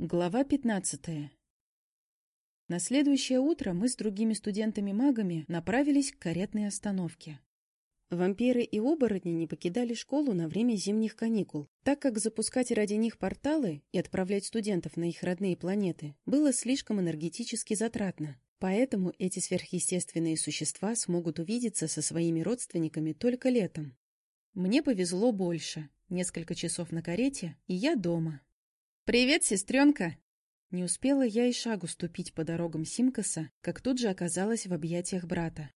Глава 15. На следующее утро мы с другими студентами-магами направились к каретной остановке. Вампиры и оборотни не покидали школу на время зимних каникул, так как запускать ради них порталы и отправлять студентов на их родные планеты было слишком энергетически затратно. Поэтому эти сверхъестественные существа смогут увидеться со своими родственниками только летом. Мне повезло больше. Несколько часов на карете, и я дома. «Привет, сестренка!» Не успела я и шагу ступить по дорогам Симкаса, как тут же оказалась в объятиях брата.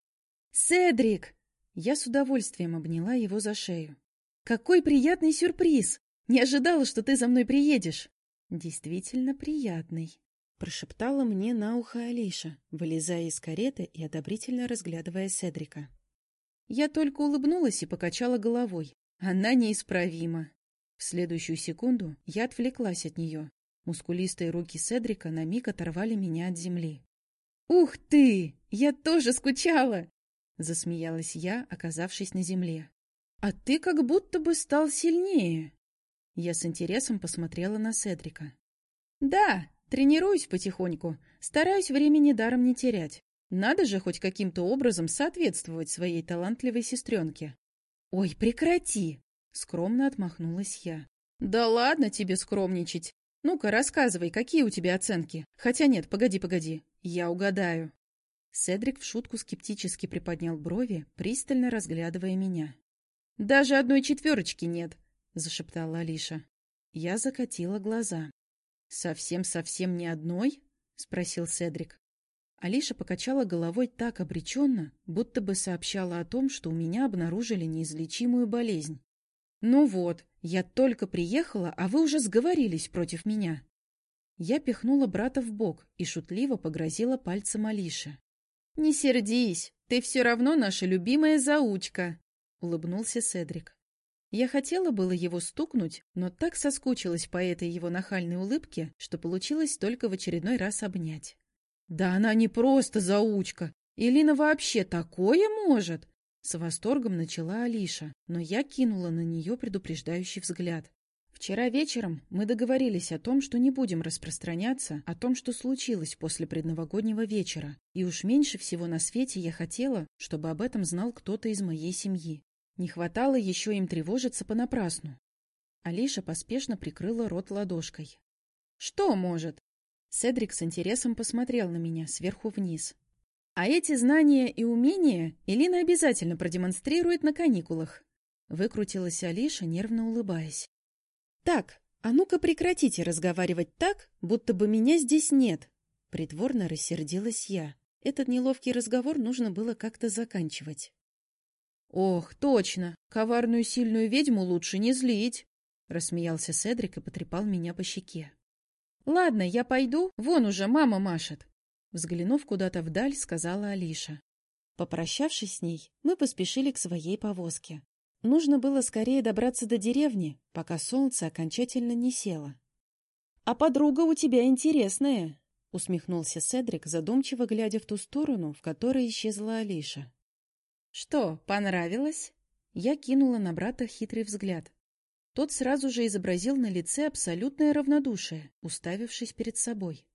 «Седрик!» Я с удовольствием обняла его за шею. «Какой приятный сюрприз! Не ожидала, что ты за мной приедешь!» «Действительно приятный», — прошептала мне на ухо Алиша, вылезая из кареты и одобрительно разглядывая Седрика. Я только улыбнулась и покачала головой. Она неисправима. В следующую секунду я отвлеклась от нее. Мускулистые руки Седрика на миг оторвали меня от земли. «Ух ты! Я тоже скучала!» Засмеялась я, оказавшись на земле. «А ты как будто бы стал сильнее!» Я с интересом посмотрела на Седрика. «Да, тренируюсь потихоньку, стараюсь времени даром не терять. Надо же хоть каким-то образом соответствовать своей талантливой сестренке». «Ой, прекрати!» Скромно отмахнулась я. «Да ладно тебе скромничать. Ну-ка, рассказывай, какие у тебя оценки? Хотя нет, погоди-погоди, я угадаю». Седрик в шутку скептически приподнял брови, пристально разглядывая меня. «Даже одной четверочки нет», — зашептала Алиша. Я закатила глаза. «Совсем-совсем ни одной?» — спросил Седрик. Алиша покачала головой так обреченно, будто бы сообщала о том, что у меня обнаружили неизлечимую болезнь. «Ну вот, я только приехала, а вы уже сговорились против меня». Я пихнула брата в бок и шутливо погрозила пальцем Алише. «Не сердись, ты все равно наша любимая заучка», — улыбнулся Седрик. Я хотела было его стукнуть, но так соскучилась по этой его нахальной улыбке, что получилось только в очередной раз обнять. «Да она не просто заучка! Илина вообще такое может! С восторгом начала Алиша, но я кинула на нее предупреждающий взгляд. Вчера вечером мы договорились о том, что не будем распространяться о том, что случилось после предновогоднего вечера, и уж меньше всего на свете я хотела, чтобы об этом знал кто-то из моей семьи. Не хватало еще им тревожиться понапрасну. Алиша поспешно прикрыла рот ладошкой. «Что может?» Седрик с интересом посмотрел на меня сверху вниз. А эти знания и умения Элина обязательно продемонстрирует на каникулах. Выкрутилась Алиша, нервно улыбаясь. Так, а ну-ка прекратите разговаривать так, будто бы меня здесь нет. Притворно рассердилась я. Этот неловкий разговор нужно было как-то заканчивать. «Ох, точно! Коварную сильную ведьму лучше не злить!» — рассмеялся Седрик и потрепал меня по щеке. «Ладно, я пойду, вон уже мама машет. Взглянув куда-то вдаль, сказала Алиша. Попрощавшись с ней, мы поспешили к своей повозке. Нужно было скорее добраться до деревни, пока солнце окончательно не село. — А подруга у тебя интересная, — усмехнулся Седрик, задумчиво глядя в ту сторону, в которой исчезла Алиша. — Что, понравилось? Я кинула на брата хитрый взгляд. Тот сразу же изобразил на лице абсолютное равнодушие, уставившись перед собой.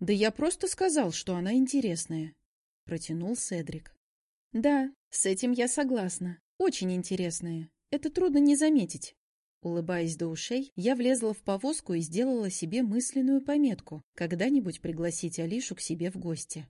«Да я просто сказал, что она интересная», — протянул Седрик. «Да, с этим я согласна. Очень интересная. Это трудно не заметить». Улыбаясь до ушей, я влезла в повозку и сделала себе мысленную пометку когда-нибудь пригласить Алишу к себе в гости.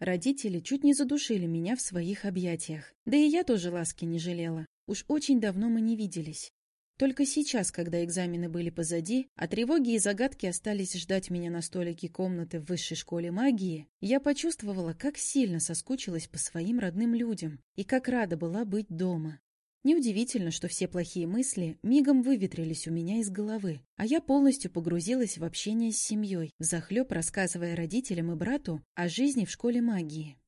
Родители чуть не задушили меня в своих объятиях. Да и я тоже ласки не жалела. Уж очень давно мы не виделись. Только сейчас, когда экзамены были позади, а тревоги и загадки остались ждать меня на столике комнаты в высшей школе магии, я почувствовала, как сильно соскучилась по своим родным людям и как рада была быть дома. Неудивительно, что все плохие мысли мигом выветрились у меня из головы, а я полностью погрузилась в общение с семьей, взахлеб рассказывая родителям и брату о жизни в школе магии.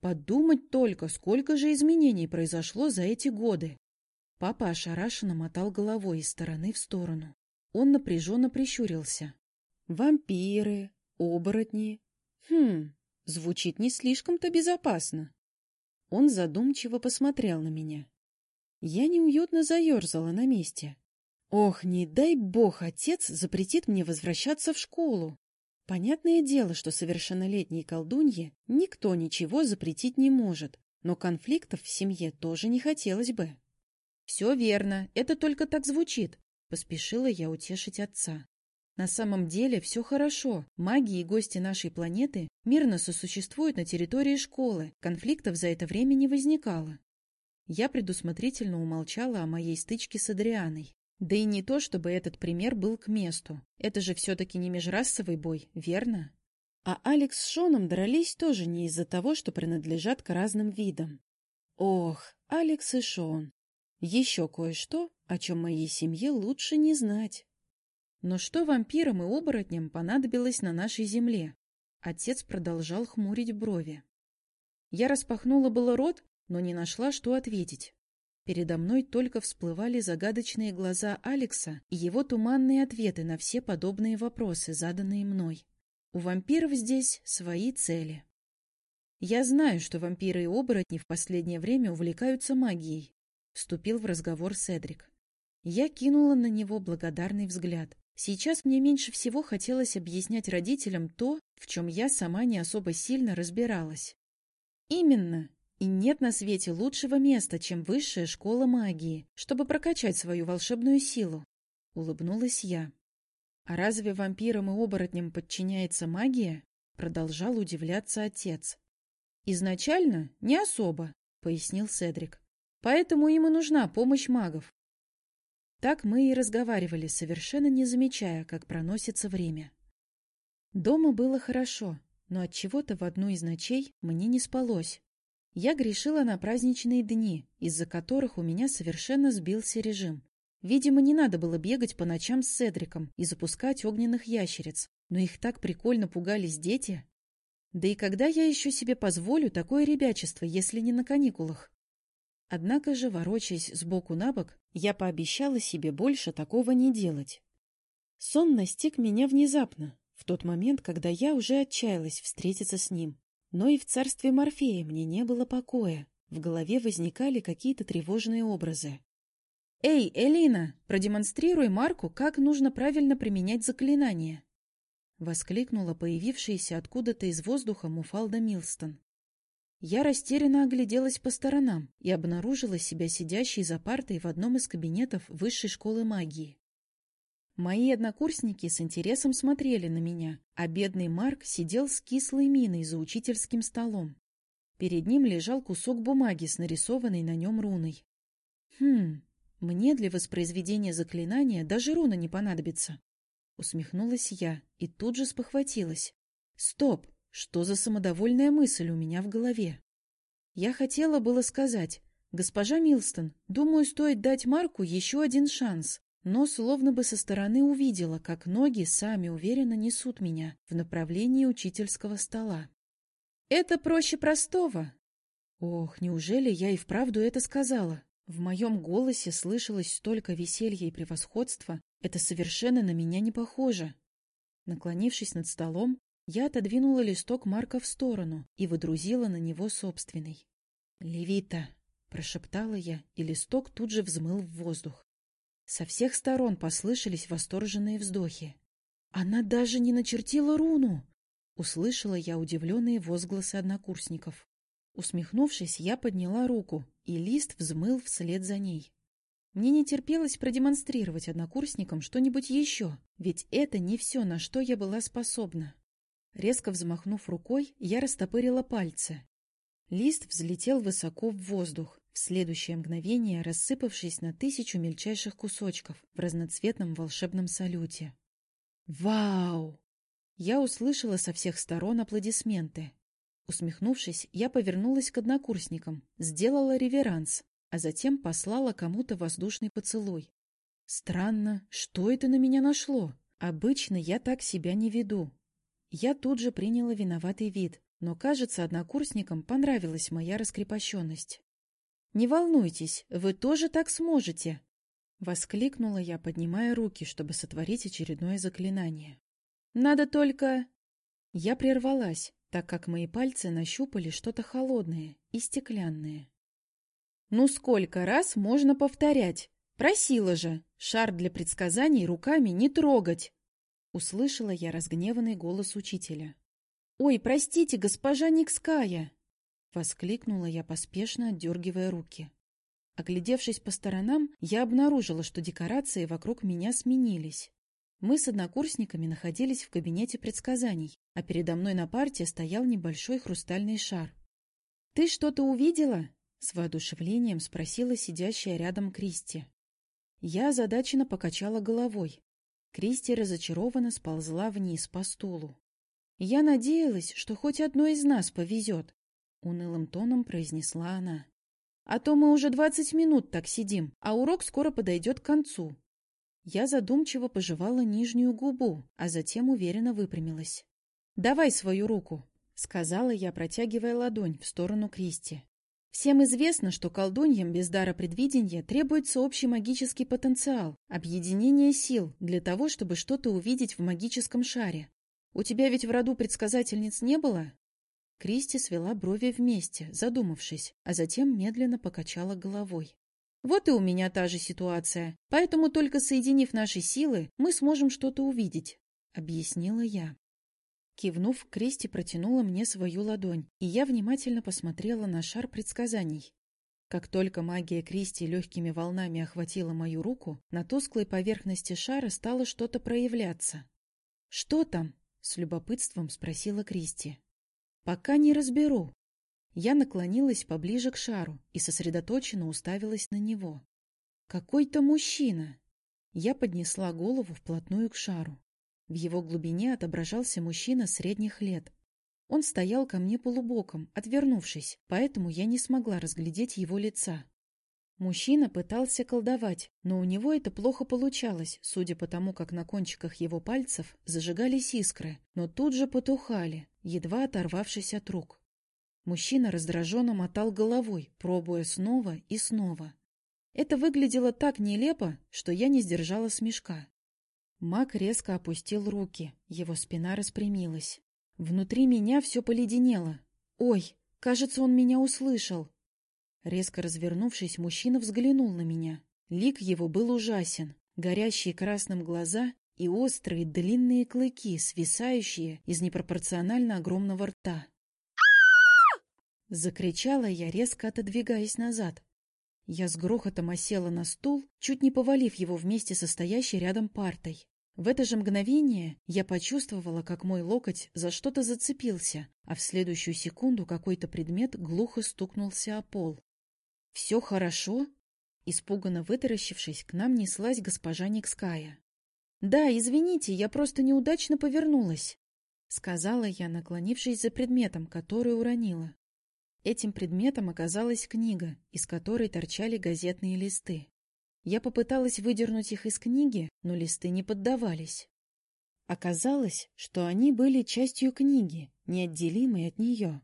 Подумать только, сколько же изменений произошло за эти годы. Папа ошарашенно мотал головой из стороны в сторону. Он напряженно прищурился. «Вампиры, оборотни. Хм, звучит не слишком-то безопасно». Он задумчиво посмотрел на меня. Я неуютно заерзала на месте. Ох, не дай бог, отец запретит мне возвращаться в школу. Понятное дело, что совершеннолетней колдунье никто ничего запретить не может, но конфликтов в семье тоже не хотелось бы. — Все верно, это только так звучит, — поспешила я утешить отца. На самом деле все хорошо. Маги и гости нашей планеты мирно сосуществуют на территории школы. Конфликтов за это время не возникало. Я предусмотрительно умолчала о моей стычке с Адрианой. Да и не то, чтобы этот пример был к месту. Это же все-таки не межрасовый бой, верно? А Алекс с Шоном дрались тоже не из-за того, что принадлежат к разным видам. Ох, Алекс и Шон. Еще кое-что, о чем моей семье лучше не знать. Но что вампирам и оборотням понадобилось на нашей земле? Отец продолжал хмурить брови. Я распахнула было рот, но не нашла, что ответить. Передо мной только всплывали загадочные глаза Алекса и его туманные ответы на все подобные вопросы, заданные мной. У вампиров здесь свои цели. Я знаю, что вампиры и оборотни в последнее время увлекаются магией, вступил в разговор Седрик. Я кинула на него благодарный взгляд. Сейчас мне меньше всего хотелось объяснять родителям то, в чем я сама не особо сильно разбиралась. Именно, и нет на свете лучшего места, чем высшая школа магии, чтобы прокачать свою волшебную силу. Улыбнулась я. А разве вампирам и оборотням подчиняется магия? Продолжал удивляться отец. Изначально не особо, пояснил Седрик. Поэтому им и нужна помощь магов. Так мы и разговаривали, совершенно не замечая, как проносится время. Дома было хорошо, но от чего-то в одну из ночей мне не спалось. Я грешила на праздничные дни, из-за которых у меня совершенно сбился режим. Видимо, не надо было бегать по ночам с Седриком и запускать огненных ящериц, но их так прикольно пугались дети. Да и когда я еще себе позволю такое ребячество, если не на каникулах? Однако же, ворочаясь сбоку на бок, я пообещала себе больше такого не делать. Сон настиг меня внезапно, в тот момент, когда я уже отчаялась встретиться с ним. Но и в царстве Морфея мне не было покоя. В голове возникали какие-то тревожные образы. «Эй, Элина, продемонстрируй Марку, как нужно правильно применять заклинание!» Воскликнула появившаяся откуда-то из воздуха Муфалда Милстон. Я растерянно огляделась по сторонам и обнаружила себя сидящей за партой в одном из кабинетов высшей школы магии. Мои однокурсники с интересом смотрели на меня, а бедный Марк сидел с кислой миной за учительским столом. Перед ним лежал кусок бумаги с нарисованной на нем руной. «Хм, мне для воспроизведения заклинания даже руна не понадобится». Усмехнулась я и тут же спохватилась. «Стоп! Что за самодовольная мысль у меня в голове?» Я хотела было сказать, «Госпожа Милстон, думаю, стоит дать Марку еще один шанс, но словно бы со стороны увидела, как ноги сами уверенно несут меня в направлении учительского стола. «Это проще простого!» Ох, неужели я и вправду это сказала? В моем голосе слышалось столько веселья и превосходства, это совершенно на меня не похоже. Наклонившись над столом, я отодвинула листок Марка в сторону и выдрузила на него собственный. «Левита!» — прошептала я, и листок тут же взмыл в воздух. Со всех сторон послышались восторженные вздохи. «Она даже не начертила руну!» Услышала я удивленные возгласы однокурсников. Усмехнувшись, я подняла руку, и лист взмыл вслед за ней. Мне не терпелось продемонстрировать однокурсникам что-нибудь еще, ведь это не все, на что я была способна. Резко взмахнув рукой, я растопырила пальцы. Лист взлетел высоко в воздух, в следующее мгновение рассыпавшись на тысячу мельчайших кусочков в разноцветном волшебном салюте. «Вау!» Я услышала со всех сторон аплодисменты. Усмехнувшись, я повернулась к однокурсникам, сделала реверанс, а затем послала кому-то воздушный поцелуй. Странно, что это на меня нашло? Обычно я так себя не веду. Я тут же приняла виноватый вид, но, кажется, однокурсникам понравилась моя раскрепощенность. «Не волнуйтесь, вы тоже так сможете!» Воскликнула я, поднимая руки, чтобы сотворить очередное заклинание. «Надо только...» Я прервалась, так как мои пальцы нащупали что-то холодное и стеклянное. «Ну сколько раз можно повторять?» Просила же, шар для предсказаний руками не трогать. Услышала я разгневанный голос учителя. «Ой, простите, госпожа Никская!» Воскликнула я, поспешно отдергивая руки. Оглядевшись по сторонам, я обнаружила, что декорации вокруг меня сменились. Мы с однокурсниками находились в кабинете предсказаний, а передо мной на парте стоял небольшой хрустальный шар. «Ты что-то увидела?» — с воодушевлением спросила сидящая рядом Кристи. Я озадаченно покачала головой. Кристи разочарованно сползла вниз по стулу. «Я надеялась, что хоть одной из нас повезет», — унылым тоном произнесла она. «А то мы уже двадцать минут так сидим, а урок скоро подойдет к концу». Я задумчиво пожевала нижнюю губу, а затем уверенно выпрямилась. «Давай свою руку», — сказала я, протягивая ладонь в сторону Кристи. Всем известно, что колдуньям без дара предвидения требуется общий магический потенциал, объединение сил для того, чтобы что-то увидеть в магическом шаре. У тебя ведь в роду предсказательниц не было? Кристи свела брови вместе, задумавшись, а затем медленно покачала головой. Вот и у меня та же ситуация, поэтому только соединив наши силы, мы сможем что-то увидеть, объяснила я. Кивнув, Кристи протянула мне свою ладонь, и я внимательно посмотрела на шар предсказаний. Как только магия Кристи легкими волнами охватила мою руку, на тусклой поверхности шара стало что-то проявляться. «Что там?» — с любопытством спросила Кристи. «Пока не разберу». Я наклонилась поближе к шару и сосредоточенно уставилась на него. «Какой-то мужчина!» Я поднесла голову вплотную к шару. В его глубине отображался мужчина средних лет. Он стоял ко мне полубоком, отвернувшись, поэтому я не смогла разглядеть его лица. Мужчина пытался колдовать, но у него это плохо получалось, судя по тому, как на кончиках его пальцев зажигались искры, но тут же потухали, едва оторвавшись от рук. Мужчина раздраженно мотал головой, пробуя снова и снова. Это выглядело так нелепо, что я не сдержала смешка. Маг резко опустил руки, его спина распрямилась. Внутри меня все поледенело. «Ой, кажется, он меня услышал!» Резко развернувшись, мужчина взглянул на меня. Лик его был ужасен. Горящие красным глаза и острые длинные клыки, свисающие из непропорционально огромного рта. Закричала я, резко отодвигаясь назад. Я с грохотом осела на стул, чуть не повалив его вместе со стоящей рядом партой. В это же мгновение я почувствовала, как мой локоть за что-то зацепился, а в следующую секунду какой-то предмет глухо стукнулся о пол. «Все хорошо?» Испуганно вытаращившись, к нам неслась госпожа Никская. «Да, извините, я просто неудачно повернулась», — сказала я, наклонившись за предметом, который уронила. Этим предметом оказалась книга, из которой торчали газетные листы. Я попыталась выдернуть их из книги, но листы не поддавались. Оказалось, что они были частью книги, неотделимой от нее.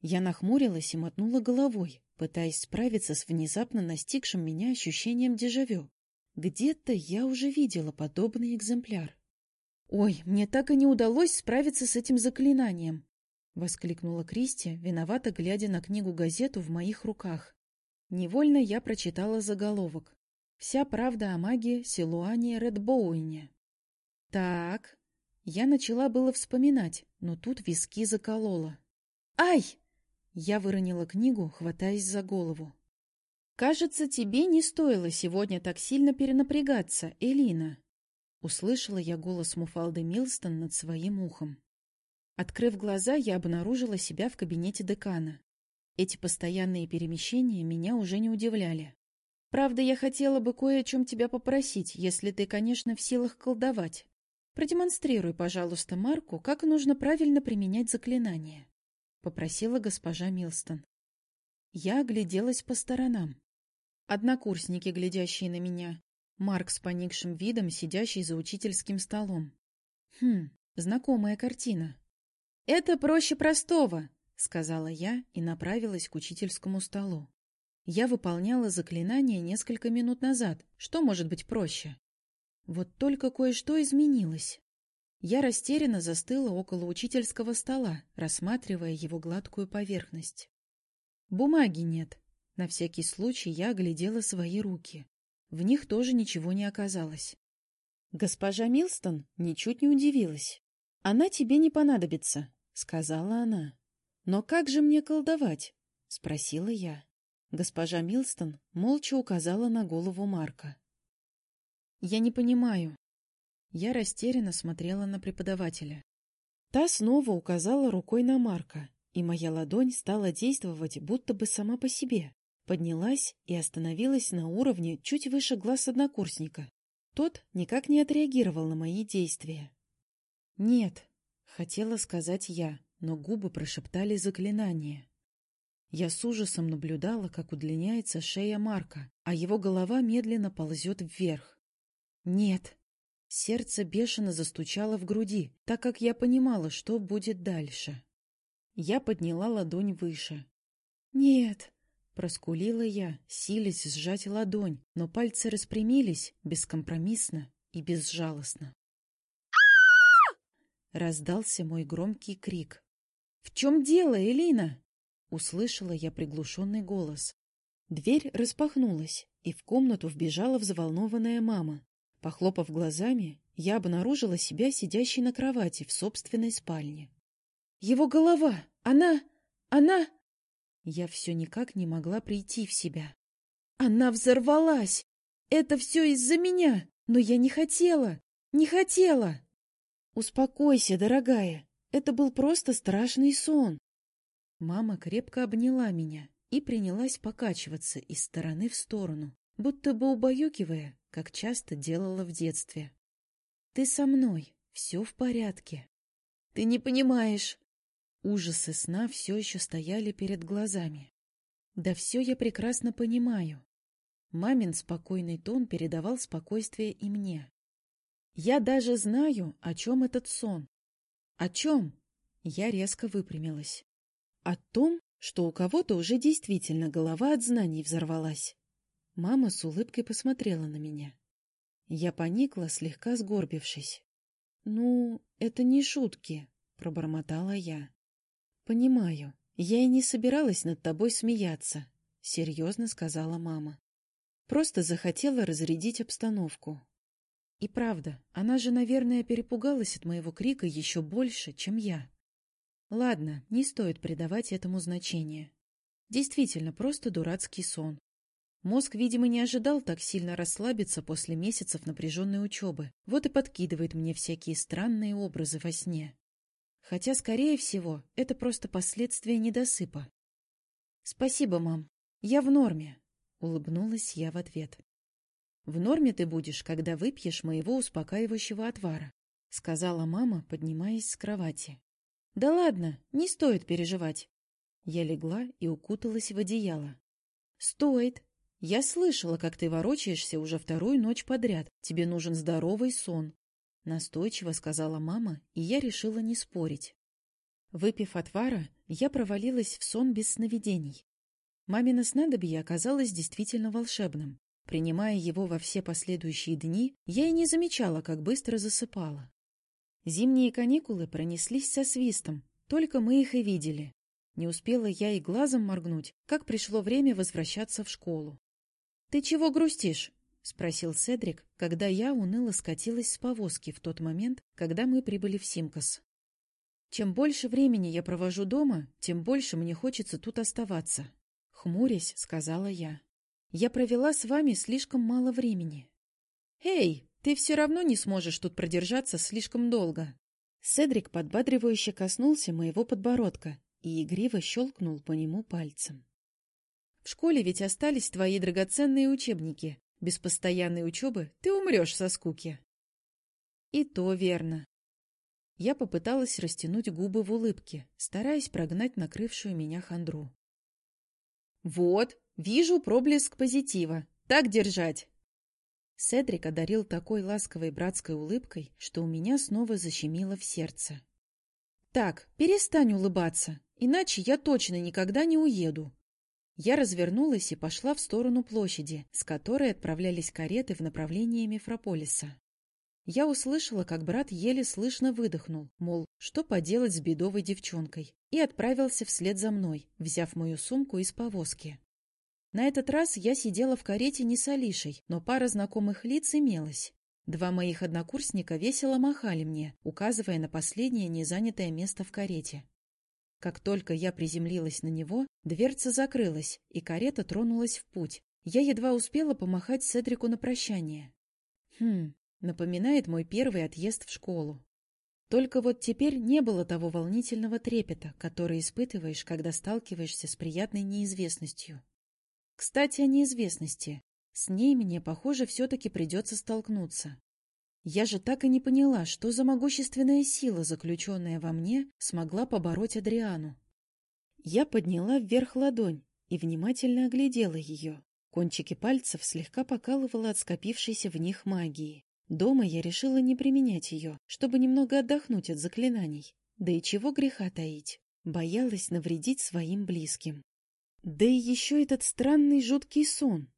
Я нахмурилась и мотнула головой, пытаясь справиться с внезапно настигшим меня ощущением дежавю. Где-то я уже видела подобный экземпляр. «Ой, мне так и не удалось справиться с этим заклинанием!» — воскликнула Кристи, виновато глядя на книгу-газету в моих руках. Невольно я прочитала заголовок. Вся правда о маге Силуане Редбоуине. Так, я начала было вспоминать, но тут виски заколола. «Ай!» Я выронила книгу, хватаясь за голову. «Кажется, тебе не стоило сегодня так сильно перенапрягаться, Элина!» Услышала я голос Муфалды Милстон над своим ухом. Открыв глаза, я обнаружила себя в кабинете декана. Эти постоянные перемещения меня уже не удивляли. Правда, я хотела бы кое о чем тебя попросить, если ты, конечно, в силах колдовать. Продемонстрируй, пожалуйста, Марку, как нужно правильно применять заклинание. Попросила госпожа Милстон. Я огляделась по сторонам. Однокурсники, глядящие на меня. Марк с поникшим видом, сидящий за учительским столом. Хм, знакомая картина. «Это проще простого», — сказала я и направилась к учительскому столу. Я выполняла заклинание несколько минут назад. Что может быть проще? Вот только кое-что изменилось. Я растерянно застыла около учительского стола, рассматривая его гладкую поверхность. Бумаги нет. На всякий случай я оглядела свои руки. в них тоже ничего не оказалось. Госпожа Милстон ничуть не удивилась. «Она тебе не понадобится», — сказала она. «Но как же мне колдовать?» — спросила я. Госпожа Милстон молча указала на голову Марка. «Я не понимаю». Я растерянно смотрела на преподавателя. Та снова указала рукой на Марка, и моя ладонь стала действовать будто бы сама по себе. Поднялась и остановилась на уровне чуть выше глаз однокурсника. Тот никак не отреагировал на мои действия. «Нет», — хотела сказать я, но губы прошептали заклинание. Я с ужасом наблюдала, как удлиняется шея Марка, а его голова медленно ползет вверх. «Нет». Сердце бешено застучало в груди, так как я понимала, что будет дальше. Я подняла ладонь выше. «Нет», — проскулила я, силясь сжать ладонь, но пальцы распрямились бескомпромиссно и безжалостно. Раздался мой громкий крик. «В чем дело, Элина?» Услышала я приглушенный голос. Дверь распахнулась, и в комнату вбежала взволнованная мама. Похлопав глазами, я обнаружила себя сидящей на кровати в собственной спальне. Его голова! Она... она... Я все никак не могла прийти в себя. Она взорвалась! Это все из-за меня! Но я не хотела! Не хотела! Успокойся, дорогая. Это был просто страшный сон. Мама крепко обняла меня и принялась покачиваться из стороны в сторону, будто бы убаюкивая, как часто делала в детстве. «Ты со мной, все в порядке». «Ты не понимаешь», Ужасы сна все еще стояли перед глазами. Да все я прекрасно понимаю. Мамин спокойный тон передавал спокойствие и мне. Я даже знаю, о чем этот сон. О чем? Я резко выпрямилась. О том, что у кого-то уже действительно голова от знаний взорвалась. Мама с улыбкой посмотрела на меня. Я поникла, слегка сгорбившись. — Ну, это не шутки, — пробормотала я. «Понимаю. Я и не собиралась над тобой смеяться», — серьезно сказала мама. «Просто захотела разрядить обстановку». И правда, она же, наверное, перепугалась от моего крика еще больше, чем я. Ладно, не стоит придавать этому значения. Действительно, просто дурацкий сон. Мозг, видимо, не ожидал так сильно расслабиться после месяцев напряженной учебы, вот и подкидывает мне всякие странные образы во сне. Хотя, скорее всего, это просто последствия недосыпа. «Спасибо, мам. Я в норме», — улыбнулась я в ответ. «В норме ты будешь, когда выпьешь моего успокаивающего отвара», — сказала мама, поднимаясь с кровати. «Да ладно, не стоит переживать». Я легла и укуталась в одеяло. «Стоит. Я слышала, как ты ворочаешься уже вторую ночь подряд. Тебе нужен здоровый сон. Настойчиво сказала мама, и я решила не спорить. Выпив отвара, я провалилась в сон без сновидений. Мамино снадобье оказалось действительно волшебным. Принимая его во все последующие дни, я и не замечала, как быстро засыпала. Зимние каникулы пронеслись со свистом, только мы их и видели. Не успела я и глазом моргнуть, как пришло время возвращаться в школу. — Ты чего грустишь? — спросил Седрик, когда я уныло скатилась с повозки в тот момент, когда мы прибыли в Симкас. «Чем больше времени я провожу дома, тем больше мне хочется тут оставаться», — хмурясь, сказала я. «Я провела с вами слишком мало времени». «Эй, ты все равно не сможешь тут продержаться слишком долго». Седрик подбадривающе коснулся моего подбородка и игриво щелкнул по нему пальцем. «В школе ведь остались твои драгоценные учебники, без постоянной учебы ты умрешь со скуки. И то верно. Я попыталась растянуть губы в улыбке, стараясь прогнать накрывшую меня хандру. «Вот, вижу проблеск позитива. Так держать!» Седрик одарил такой ласковой братской улыбкой, что у меня снова защемило в сердце. «Так, перестань улыбаться, иначе я точно никогда не уеду. Я развернулась и пошла в сторону площади, с которой отправлялись кареты в направлении Мефрополиса. Я услышала, как брат еле слышно выдохнул, мол, что поделать с бедовой девчонкой, и отправился вслед за мной, взяв мою сумку из повозки. На этот раз я сидела в карете не с Алишей, но пара знакомых лиц имелась. Два моих однокурсника весело махали мне, указывая на последнее незанятое место в карете. Как только я приземлилась на него, дверца закрылась, и карета тронулась в путь. Я едва успела помахать Седрику на прощание. Хм, напоминает мой первый отъезд в школу. Только вот теперь не было того волнительного трепета, который испытываешь, когда сталкиваешься с приятной неизвестностью. Кстати, о неизвестности. С ней мне, похоже, все-таки придется столкнуться. Я же так и не поняла, что за могущественная сила, заключенная во мне, смогла побороть Адриану. Я подняла вверх ладонь и внимательно оглядела ее. Кончики пальцев слегка покалывало от скопившейся в них магии. Дома я решила не применять ее, чтобы немного отдохнуть от заклинаний. Да и чего греха таить. Боялась навредить своим близким. Да и еще этот странный жуткий сон.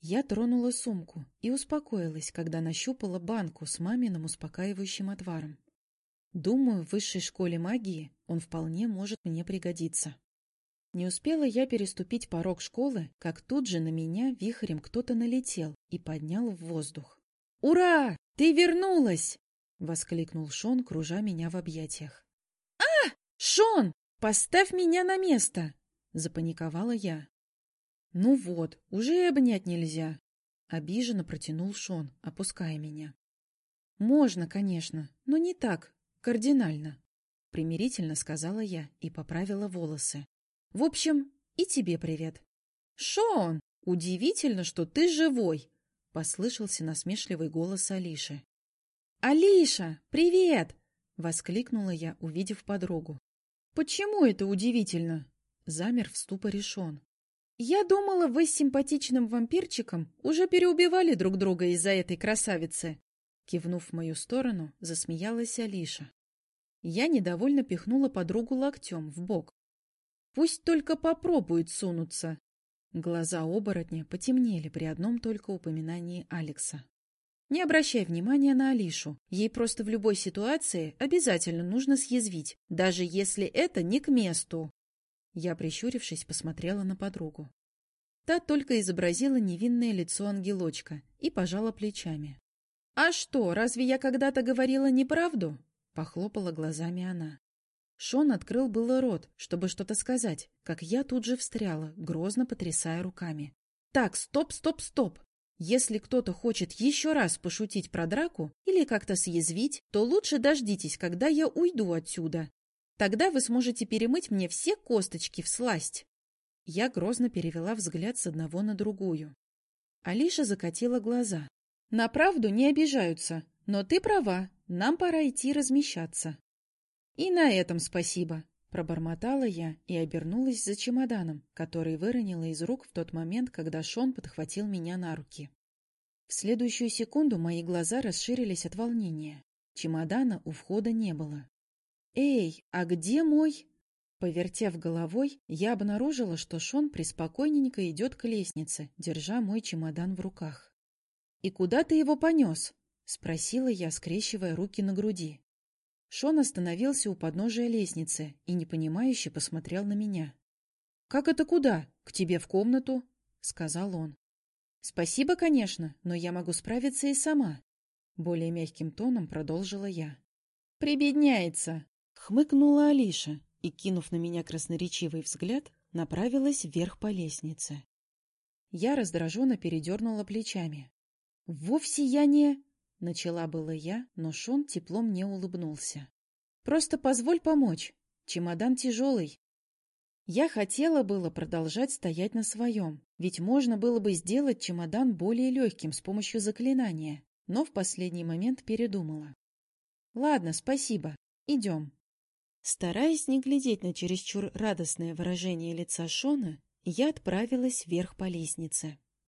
Я тронула сумку и успокоилась, когда нащупала банку с маминым успокаивающим отваром. Думаю, в высшей школе магии он вполне может мне пригодиться. Не успела я переступить порог школы, как тут же на меня вихрем кто-то налетел и поднял в воздух. «Ура! Ты вернулась!» — воскликнул Шон, кружа меня в объятиях. «А! Шон! Поставь меня на место!» — запаниковала я. «Ну вот, уже обнять нельзя!» — обиженно протянул Шон, опуская меня. «Можно, конечно, но не так, кардинально», — примирительно сказала я и поправила волосы. «В общем, и тебе привет». «Шон, удивительно, что ты живой!» — послышался насмешливый голос Алиши. «Алиша, привет!» — воскликнула я, увидев подругу. «Почему это удивительно?» Замер в ступоре Шон. «Я думала, вы с симпатичным вампирчиком уже переубивали друг друга из-за этой красавицы!» Кивнув в мою сторону, засмеялась Алиша. Я недовольно пихнула подругу локтем в бок. «Пусть только попробует сунуться!» Глаза оборотня потемнели при одном только упоминании Алекса. Не обращай внимания на Алишу. Ей просто в любой ситуации обязательно нужно съязвить, даже если это не к месту. Я, прищурившись, посмотрела на подругу. Та только изобразила невинное лицо ангелочка и пожала плечами. — А что, разве я когда-то говорила неправду? — похлопала глазами она. Шон открыл было рот, чтобы что-то сказать, как я тут же встряла, грозно потрясая руками. — Так, стоп, стоп, стоп! Если кто-то хочет еще раз пошутить про драку или как-то съязвить, то лучше дождитесь, когда я уйду отсюда, Тогда вы сможете перемыть мне все косточки в сласть. Я грозно перевела взгляд с одного на другую. Алиша закатила глаза. На правду не обижаются, но ты права, нам пора идти размещаться. И на этом спасибо, пробормотала я и обернулась за чемоданом, который выронила из рук в тот момент, когда Шон подхватил меня на руки. В следующую секунду мои глаза расширились от волнения. Чемодана у входа не было. «Эй, а где мой...» Повертев головой, я обнаружила, что Шон преспокойненько идет к лестнице, держа мой чемодан в руках. «И куда ты его понес?» — спросила я, скрещивая руки на груди. Шон остановился у подножия лестницы и непонимающе посмотрел на меня. «Как это куда? К тебе в комнату?» — сказал он. «Спасибо, конечно, но я могу справиться и сама», — более мягким тоном продолжила я. «Прибедняется», Хмыкнула Алиша и, кинув на меня красноречивый взгляд, направилась вверх по лестнице. Я раздраженно передернула плечами. «Вовсе я не...» — начала было я, но Шон тепло мне улыбнулся. «Просто позволь помочь. Чемодан тяжелый». Я хотела было продолжать стоять на своем, ведь можно было бы сделать чемодан более легким с помощью заклинания, но в последний момент передумала. «Ладно, спасибо. Идем». Стараясь не глядеть на чересчур радостное выражение лица Шона, я отправилась вверх по лестнице.